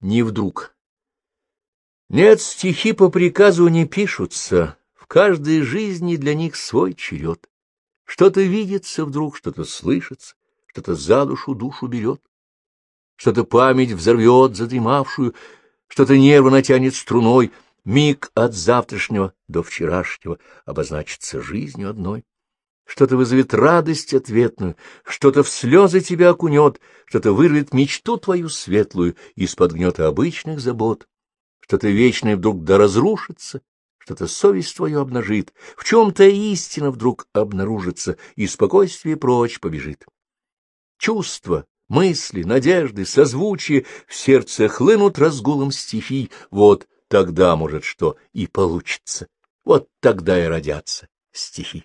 не вдруг. Нет, стихи по приказу не пишутся, в каждой жизни для них свой черед. Что-то видится вдруг, что-то слышится, что-то за душу душу берет. Что-то память взорвет задремавшую, что-то нервы натянет струной, миг от завтрашнего до вчерашнего обозначится жизнью одной. Что-то вызовет радость ответную, что-то в слезы тебя окунет, что-то вырвет мечту твою светлую из-под гнета обычных забот, что-то вечное вдруг да разрушится, что-то совесть твою обнажит, в чем-то истина вдруг обнаружится, и спокойствие прочь побежит. Чувства, мысли, надежды, созвучия в сердце хлынут разгулом стихий, вот тогда, может, что и получится, вот тогда и родятся стихи.